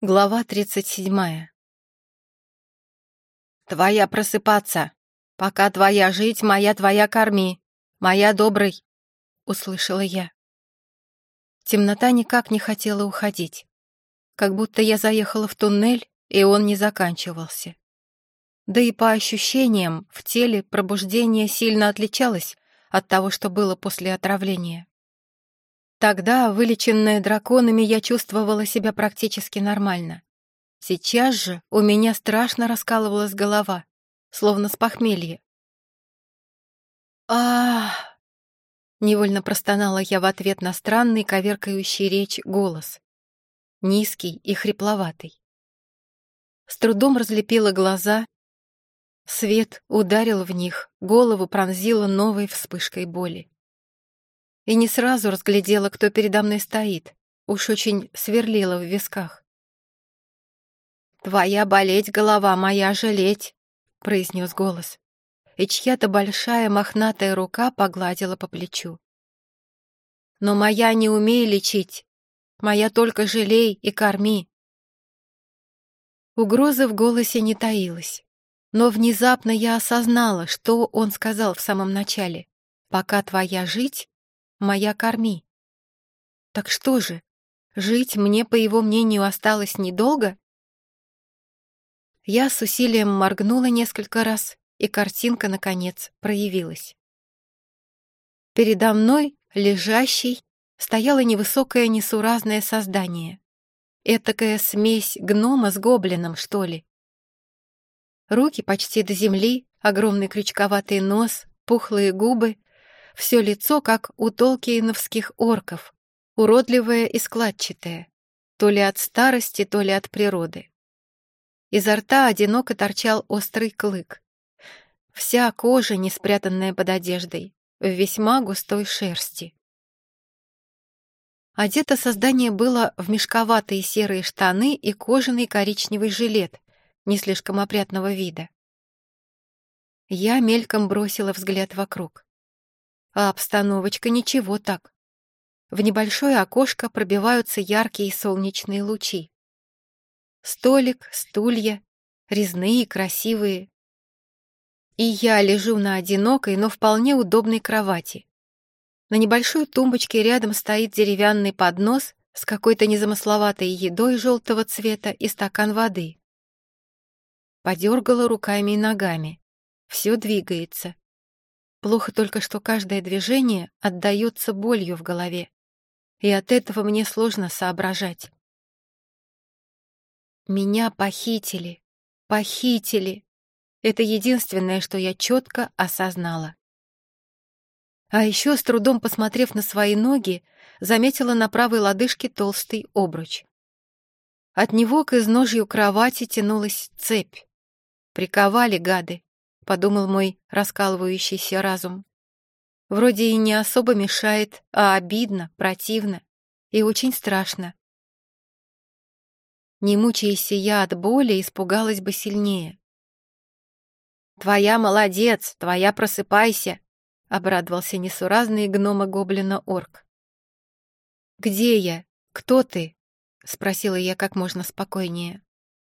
Глава тридцать седьмая. «Твоя просыпаться! Пока твоя жить, моя твоя корми! Моя добрый!» — услышала я. Темнота никак не хотела уходить. Как будто я заехала в туннель, и он не заканчивался. Да и по ощущениям в теле пробуждение сильно отличалось от того, что было после отравления. Тогда, вылеченная драконами, я чувствовала себя практически нормально. Сейчас же у меня страшно раскалывалась голова, словно с похмелья. а Невольно простонала я в ответ на странный, коверкающий речь голос. Низкий и хрипловатый. С трудом разлепила глаза. Свет ударил в них, голову пронзила новой вспышкой боли и не сразу разглядела, кто передо мной стоит. Уж очень сверлила в висках. «Твоя болеть голова, моя жалеть», — произнес голос, и чья-то большая мохнатая рука погладила по плечу. «Но моя не умей лечить, моя только жалей и корми». Угрозы в голосе не таилась, но внезапно я осознала, что он сказал в самом начале. «Пока твоя жить, моя корми. Так что же, жить мне, по его мнению, осталось недолго? Я с усилием моргнула несколько раз, и картинка, наконец, проявилась. Передо мной, лежащий, стояло невысокое несуразное создание. Этакая смесь гнома с гоблином, что ли. Руки почти до земли, огромный крючковатый нос, пухлые губы все лицо, как у толкиеновских орков, уродливое и складчатое, то ли от старости, то ли от природы. Изо рта одиноко торчал острый клык. Вся кожа, не спрятанная под одеждой, в весьма густой шерсти. Одето создание было в мешковатые серые штаны и кожаный коричневый жилет, не слишком опрятного вида. Я мельком бросила взгляд вокруг а обстановочка ничего так. В небольшое окошко пробиваются яркие солнечные лучи. Столик, стулья, резные, красивые. И я лежу на одинокой, но вполне удобной кровати. На небольшой тумбочке рядом стоит деревянный поднос с какой-то незамысловатой едой желтого цвета и стакан воды. Подергала руками и ногами. Все двигается. Плохо только, что каждое движение отдается болью в голове, и от этого мне сложно соображать. Меня похитили, похитили. Это единственное, что я четко осознала. А еще, с трудом посмотрев на свои ноги, заметила на правой лодыжке толстый обруч. От него к изножью кровати тянулась цепь. Приковали гады подумал мой раскалывающийся разум. Вроде и не особо мешает, а обидно, противно и очень страшно. Не мучаясь я от боли, испугалась бы сильнее. «Твоя молодец, твоя просыпайся!» — обрадовался несуразный гнома-гоблина-орк. «Где я? Кто ты?» — спросила я как можно спокойнее.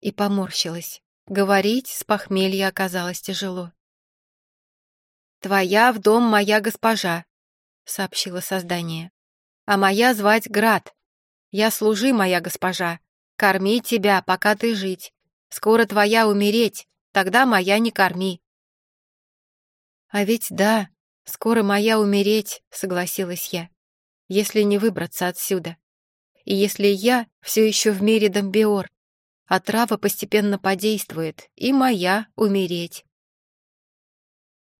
И поморщилась. Говорить с похмелья оказалось тяжело. «Твоя в дом моя госпожа», — сообщило создание. «А моя звать Град. Я служи, моя госпожа. Корми тебя, пока ты жить. Скоро твоя умереть, тогда моя не корми». «А ведь да, скоро моя умереть», — согласилась я, «если не выбраться отсюда. И если я все еще в мире Домбиор, а трава постепенно подействует, и моя умереть.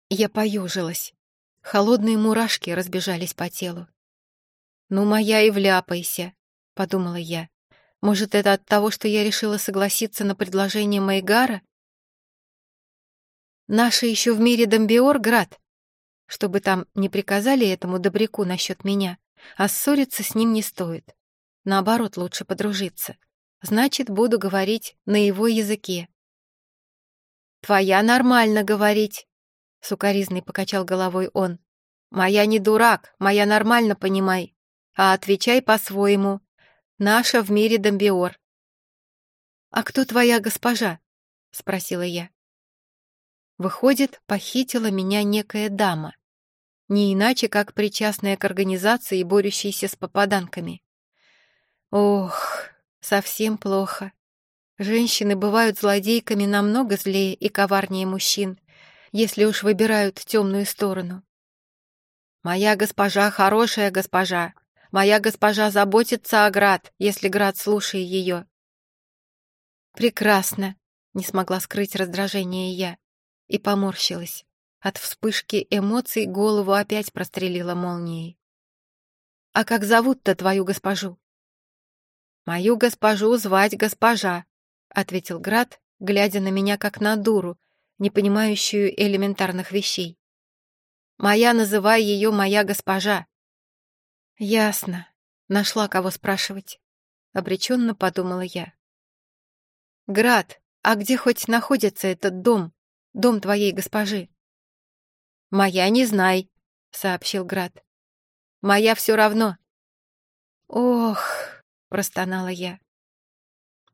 Я поюжилась. Холодные мурашки разбежались по телу. «Ну, моя и вляпайся», — подумала я. «Может, это от того, что я решила согласиться на предложение Майгара?» «Наши еще в мире Домбиор, град. Чтобы там не приказали этому добряку насчет меня, а ссориться с ним не стоит. Наоборот, лучше подружиться значит, буду говорить на его языке. «Твоя нормально говорить», — сукоризный покачал головой он. «Моя не дурак, моя нормально понимай, а отвечай по-своему. Наша в мире Домбиор». «А кто твоя госпожа?» — спросила я. Выходит, похитила меня некая дама. Не иначе, как причастная к организации, борющейся с попаданками. Ох, совсем плохо. Женщины бывают злодейками намного злее и коварнее мужчин, если уж выбирают темную сторону. «Моя госпожа хорошая госпожа. Моя госпожа заботится о Град, если Град слушает ее». «Прекрасно», — не смогла скрыть раздражение я и поморщилась. От вспышки эмоций голову опять прострелила молнией. «А как зовут-то твою госпожу?» «Мою госпожу звать госпожа», — ответил Град, глядя на меня как на дуру, не понимающую элементарных вещей. «Моя, называй ее моя госпожа». «Ясно. Нашла кого спрашивать», — обреченно подумала я. «Град, а где хоть находится этот дом, дом твоей госпожи?» «Моя не знай», — сообщил Град. «Моя все равно». «Ох», — простонала я.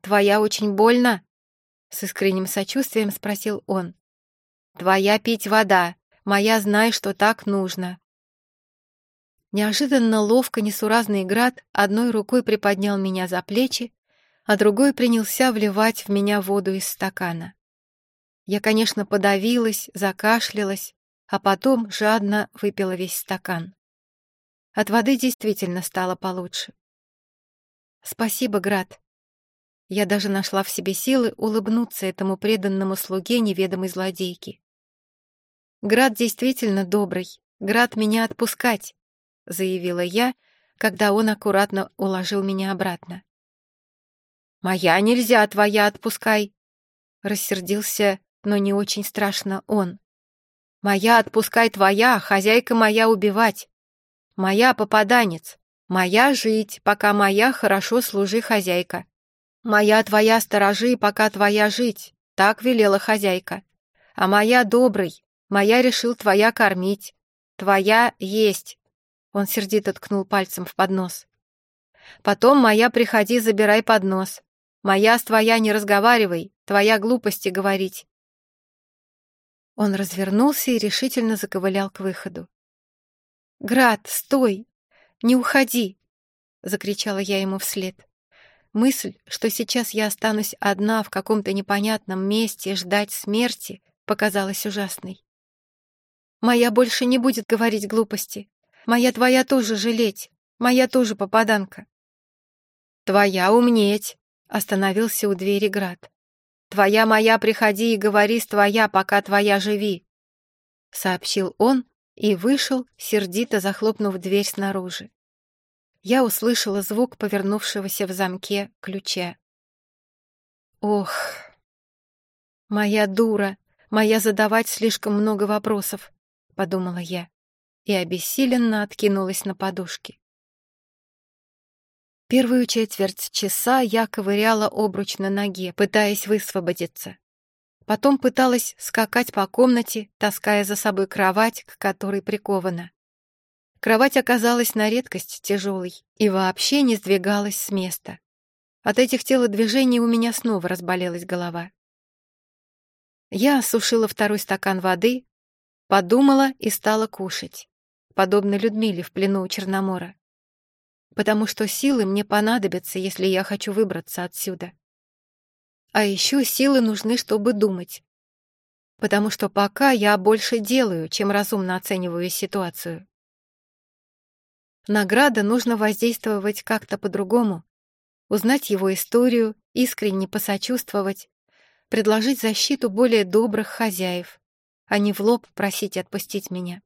«Твоя очень больно?» — с искренним сочувствием спросил он. «Твоя пить вода, моя знай, что так нужно». Неожиданно ловко несуразный Град одной рукой приподнял меня за плечи, а другой принялся вливать в меня воду из стакана. Я, конечно, подавилась, закашлялась, а потом жадно выпила весь стакан. От воды действительно стало получше. «Спасибо, Град». Я даже нашла в себе силы улыбнуться этому преданному слуге неведомой злодейки. «Град действительно добрый. Град меня отпускать», — заявила я, когда он аккуратно уложил меня обратно. «Моя нельзя, твоя отпускай», — рассердился, но не очень страшно он. Моя отпускай твоя, хозяйка моя убивать. Моя попаданец. Моя жить, пока моя хорошо служи хозяйка. Моя твоя сторожи, пока твоя жить. Так велела хозяйка. А моя добрый, моя решил твоя кормить. Твоя есть. Он сердито ткнул пальцем в поднос. Потом моя приходи, забирай поднос. Моя с твоя не разговаривай, твоя глупости говорить. Он развернулся и решительно заковылял к выходу. «Град, стой! Не уходи!» — закричала я ему вслед. Мысль, что сейчас я останусь одна в каком-то непонятном месте ждать смерти, показалась ужасной. «Моя больше не будет говорить глупости. Моя твоя тоже жалеть. Моя тоже попаданка». «Твоя умнеть!» — остановился у двери Град. Твоя моя приходи и говори с твоя, пока твоя живи!» Сообщил он и вышел, сердито захлопнув дверь снаружи. Я услышала звук повернувшегося в замке ключа. «Ох, моя дура, моя задавать слишком много вопросов», — подумала я и обессиленно откинулась на подушке. Первую четверть часа я ковыряла обруч на ноге, пытаясь высвободиться. Потом пыталась скакать по комнате, таская за собой кровать, к которой прикована. Кровать оказалась на редкость тяжелой и вообще не сдвигалась с места. От этих телодвижений у меня снова разболелась голова. Я осушила второй стакан воды, подумала и стала кушать, подобно Людмиле в плену у Черномора потому что силы мне понадобятся, если я хочу выбраться отсюда. А еще силы нужны, чтобы думать. Потому что пока я больше делаю, чем разумно оцениваю ситуацию. Награда нужно воздействовать как-то по-другому, узнать его историю, искренне посочувствовать, предложить защиту более добрых хозяев, а не в лоб просить отпустить меня.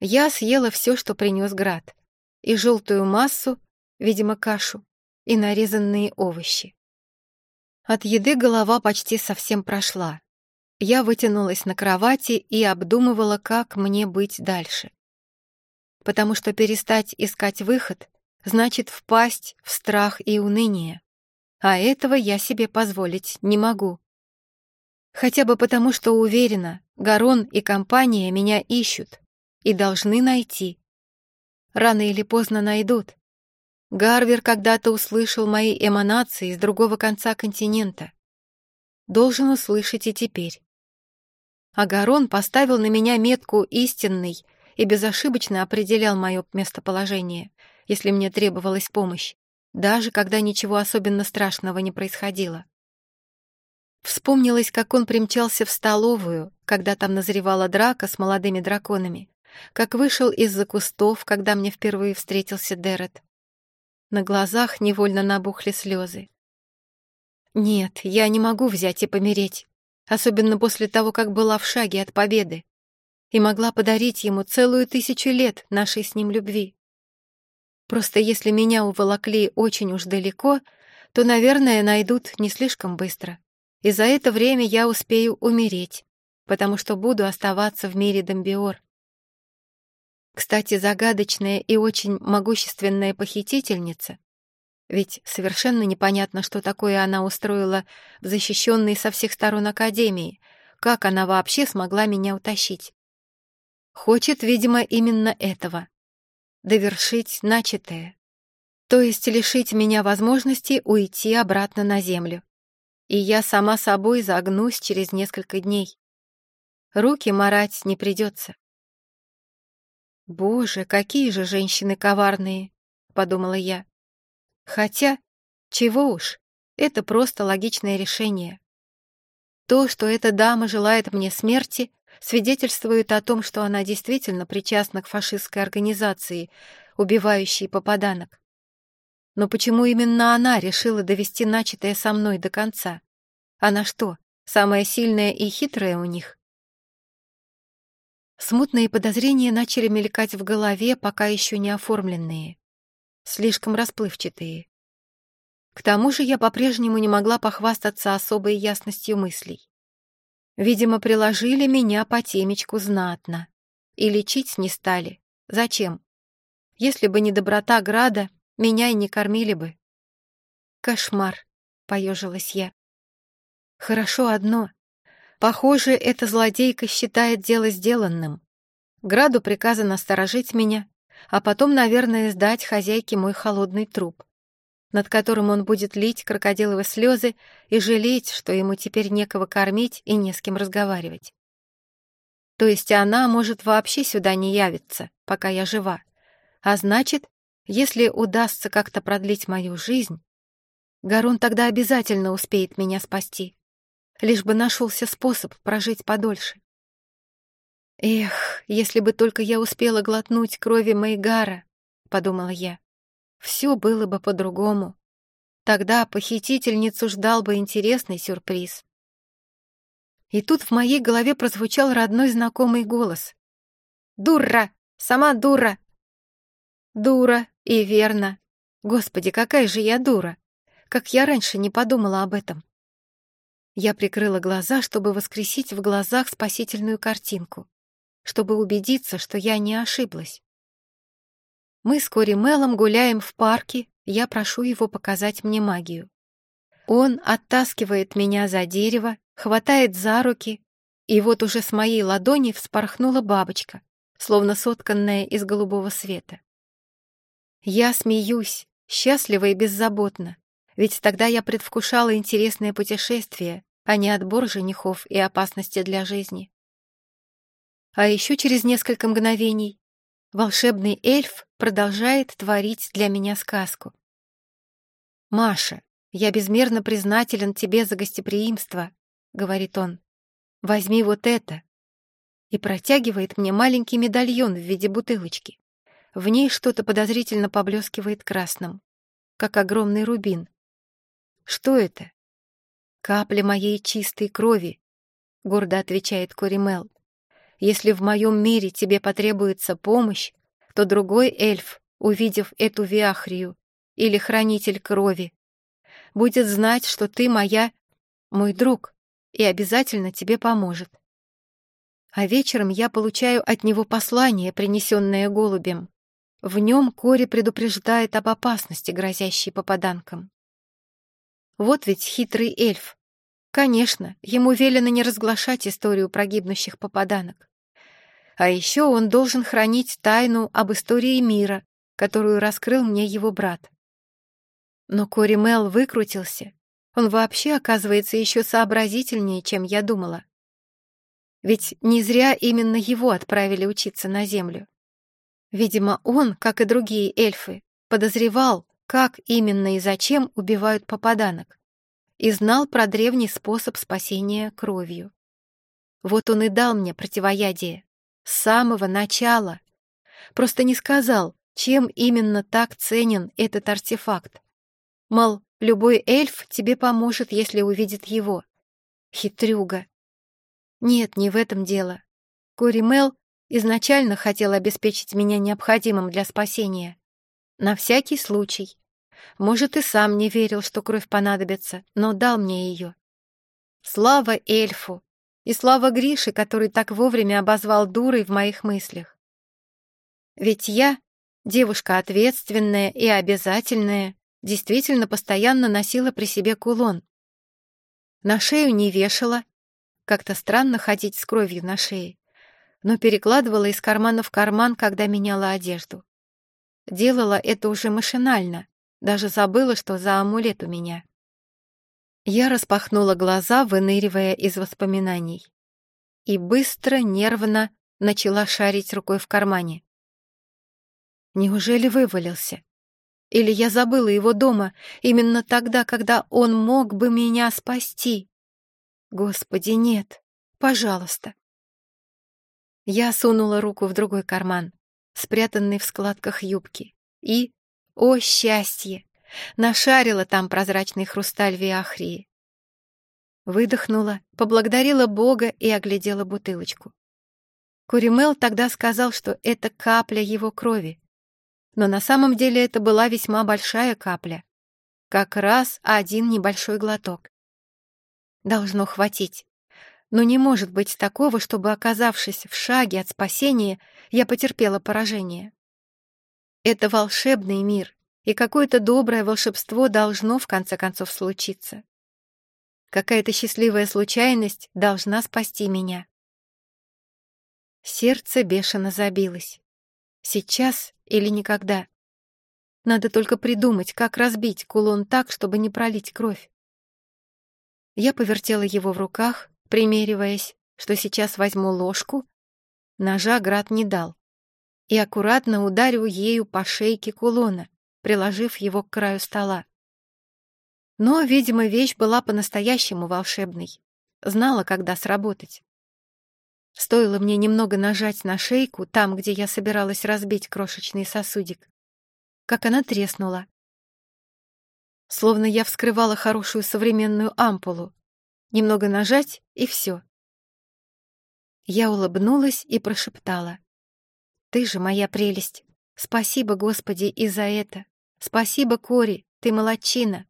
Я съела все, что принес град и желтую массу, видимо, кашу, и нарезанные овощи. От еды голова почти совсем прошла. Я вытянулась на кровати и обдумывала, как мне быть дальше. Потому что перестать искать выход значит впасть в страх и уныние. А этого я себе позволить не могу. Хотя бы потому, что уверена, Гарон и компания меня ищут и должны найти. Рано или поздно найдут. Гарвер когда-то услышал мои эманации с другого конца континента. Должен услышать и теперь. Агарон поставил на меня метку истинный и безошибочно определял мое местоположение, если мне требовалась помощь, даже когда ничего особенно страшного не происходило. Вспомнилось, как он примчался в столовую, когда там назревала драка с молодыми драконами, как вышел из-за кустов, когда мне впервые встретился Дерет. На глазах невольно набухли слезы. Нет, я не могу взять и помереть, особенно после того, как была в шаге от победы, и могла подарить ему целую тысячу лет нашей с ним любви. Просто если меня уволокли очень уж далеко, то, наверное, найдут не слишком быстро и за это время я успею умереть, потому что буду оставаться в мире Домбиор. Кстати, загадочная и очень могущественная похитительница, ведь совершенно непонятно, что такое она устроила в защищенной со всех сторон Академии, как она вообще смогла меня утащить. Хочет, видимо, именно этого — довершить начатое, то есть лишить меня возможности уйти обратно на Землю и я сама собой загнусь через несколько дней. Руки марать не придется. «Боже, какие же женщины коварные!» — подумала я. Хотя, чего уж, это просто логичное решение. То, что эта дама желает мне смерти, свидетельствует о том, что она действительно причастна к фашистской организации, убивающей попаданок. Но почему именно она решила довести начатое со мной до конца? Она что, самая сильная и хитрая у них? Смутные подозрения начали мелькать в голове, пока еще не оформленные. Слишком расплывчатые. К тому же я по-прежнему не могла похвастаться особой ясностью мыслей. Видимо, приложили меня по темечку знатно. И лечить не стали. Зачем? Если бы не доброта Града, меня и не кормили бы. Кошмар, поежилась я. Хорошо одно. Похоже, эта злодейка считает дело сделанным. Граду приказано сторожить меня, а потом, наверное, сдать хозяйке мой холодный труп, над которым он будет лить крокодиловые слезы и жалеть, что ему теперь некого кормить и не с кем разговаривать. То есть она может вообще сюда не явиться, пока я жива. А значит, если удастся как-то продлить мою жизнь, Гарун тогда обязательно успеет меня спасти, лишь бы нашелся способ прожить подольше. «Эх, если бы только я успела глотнуть крови Майгара», — подумала я, — «все было бы по-другому. Тогда похитительницу ждал бы интересный сюрприз». И тут в моей голове прозвучал родной знакомый голос. «Дура! Сама дура! Дура, и верно. Господи, какая же я дура! Как я раньше не подумала об этом. Я прикрыла глаза, чтобы воскресить в глазах спасительную картинку, чтобы убедиться, что я не ошиблась. Мы с Кори Мелом гуляем в парке, я прошу его показать мне магию. Он оттаскивает меня за дерево, хватает за руки, и вот уже с моей ладони вспорхнула бабочка, словно сотканная из голубого света. Я смеюсь, счастливо и беззаботно, ведь тогда я предвкушала интересное путешествие, а не отбор женихов и опасности для жизни. А еще через несколько мгновений волшебный эльф продолжает творить для меня сказку. «Маша, я безмерно признателен тебе за гостеприимство», — говорит он. «Возьми вот это». И протягивает мне маленький медальон в виде бутылочки. В ней что-то подозрительно поблескивает красным, как огромный рубин. Что это? Капля моей чистой крови, гордо отвечает Коримел. Если в моем мире тебе потребуется помощь, то другой эльф, увидев эту виахрию, или хранитель крови, будет знать, что ты моя, мой друг, и обязательно тебе поможет. А вечером я получаю от него послание, принесенное голубем. В нем Кори предупреждает об опасности, грозящей попаданкам. Вот ведь хитрый эльф. Конечно, ему велено не разглашать историю про попаданок. А еще он должен хранить тайну об истории мира, которую раскрыл мне его брат, Но Кори Мел выкрутился. Он вообще оказывается еще сообразительнее, чем я думала. Ведь не зря именно его отправили учиться на Землю. Видимо, он, как и другие эльфы, подозревал, как именно и зачем убивают попаданок, и знал про древний способ спасения кровью. Вот он и дал мне противоядие. С самого начала. Просто не сказал, чем именно так ценен этот артефакт. Мол, любой эльф тебе поможет, если увидит его. Хитрюга. Нет, не в этом дело. Кори Мел изначально хотел обеспечить меня необходимым для спасения. На всякий случай. Может, и сам не верил, что кровь понадобится, но дал мне ее. Слава эльфу! И слава Грише, который так вовремя обозвал дурой в моих мыслях. Ведь я, девушка ответственная и обязательная, действительно постоянно носила при себе кулон. На шею не вешала, как-то странно ходить с кровью на шее, но перекладывала из кармана в карман, когда меняла одежду. Делала это уже машинально, даже забыла, что за амулет у меня. Я распахнула глаза, выныривая из воспоминаний. И быстро, нервно начала шарить рукой в кармане. Неужели вывалился? Или я забыла его дома именно тогда, когда он мог бы меня спасти? Господи, нет. Пожалуйста. Я сунула руку в другой карман, спрятанный в складках юбки, и, о счастье, Нашарила там прозрачный хрусталь Виахрии. Выдохнула, поблагодарила Бога и оглядела бутылочку. Куримел тогда сказал, что это капля его крови. Но на самом деле это была весьма большая капля. Как раз один небольшой глоток. Должно хватить. Но не может быть такого, чтобы, оказавшись в шаге от спасения, я потерпела поражение. Это волшебный мир, и какое-то доброе волшебство должно в конце концов случиться. Какая-то счастливая случайность должна спасти меня. Сердце бешено забилось. Сейчас или никогда. Надо только придумать, как разбить кулон так, чтобы не пролить кровь. Я повертела его в руках, примериваясь, что сейчас возьму ложку. Ножа Град не дал. И аккуратно ударю ею по шейке кулона, приложив его к краю стола. Но, видимо, вещь была по-настоящему волшебной. Знала, когда сработать. Стоило мне немного нажать на шейку, там, где я собиралась разбить крошечный сосудик, как она треснула. Словно я вскрывала хорошую современную ампулу. Немного нажать, и все. Я улыбнулась и прошептала. «Ты же моя прелесть! Спасибо, Господи, и за это!» Спасибо, Кори, ты молодчина.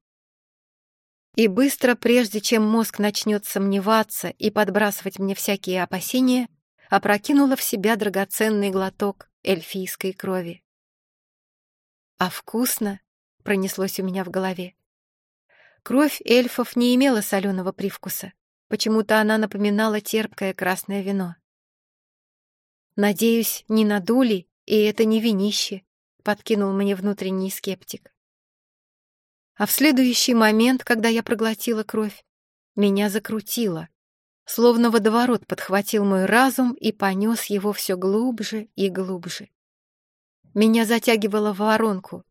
И быстро, прежде чем мозг начнет сомневаться и подбрасывать мне всякие опасения, опрокинула в себя драгоценный глоток эльфийской крови. «А вкусно!» — пронеслось у меня в голове. Кровь эльфов не имела соленого привкуса. Почему-то она напоминала терпкое красное вино. Надеюсь, не надули, и это не винище, подкинул мне внутренний скептик. А в следующий момент, когда я проглотила кровь, меня закрутило. Словно водоворот подхватил мой разум и понес его все глубже и глубже. Меня затягивало в воронку,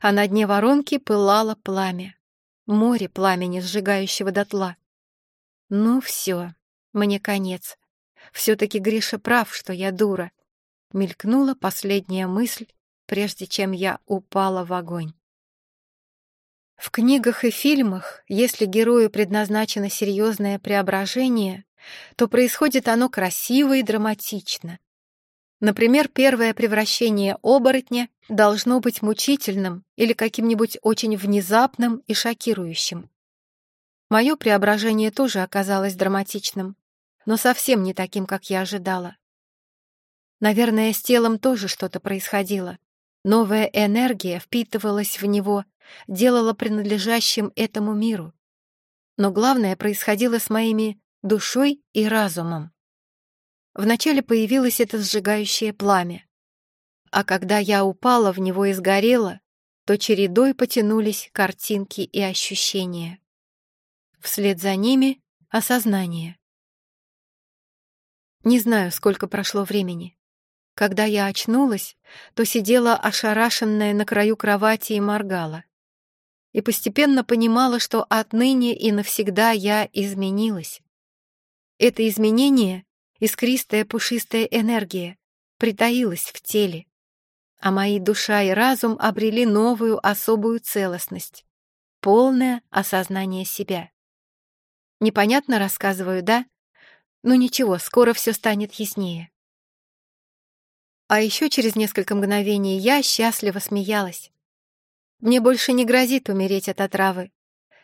а на дне воронки пылало пламя. Море пламени, сжигающего дотла. Ну все, мне конец. Все-таки Гриша прав, что я дура. Мелькнула последняя мысль, прежде чем я упала в огонь. В книгах и фильмах, если герою предназначено серьезное преображение, то происходит оно красиво и драматично. Например, первое превращение оборотня должно быть мучительным или каким-нибудь очень внезапным и шокирующим. Мое преображение тоже оказалось драматичным, но совсем не таким, как я ожидала. Наверное, с телом тоже что-то происходило. Новая энергия впитывалась в него, делала принадлежащим этому миру. Но главное происходило с моими душой и разумом. Вначале появилось это сжигающее пламя. А когда я упала в него и сгорела, то чередой потянулись картинки и ощущения. Вслед за ними — осознание. Не знаю, сколько прошло времени. Когда я очнулась, то сидела ошарашенная на краю кровати и моргала. И постепенно понимала, что отныне и навсегда я изменилась. Это изменение — искристая пушистая энергия, притаилась в теле, а мои душа и разум обрели новую особую целостность, полное осознание себя. Непонятно рассказываю, да? Ну ничего, скоро все станет яснее. А еще через несколько мгновений я счастливо смеялась. Мне больше не грозит умереть от отравы.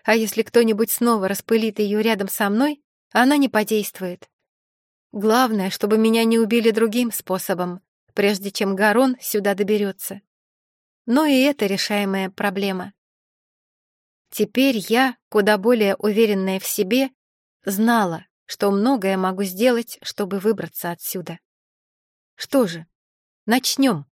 А если кто-нибудь снова распылит ее рядом со мной, она не подействует. Главное, чтобы меня не убили другим способом, прежде чем Гарон сюда доберется. Но и это решаемая проблема. Теперь я, куда более уверенная в себе, знала, что многое могу сделать, чтобы выбраться отсюда. Что же, начнем.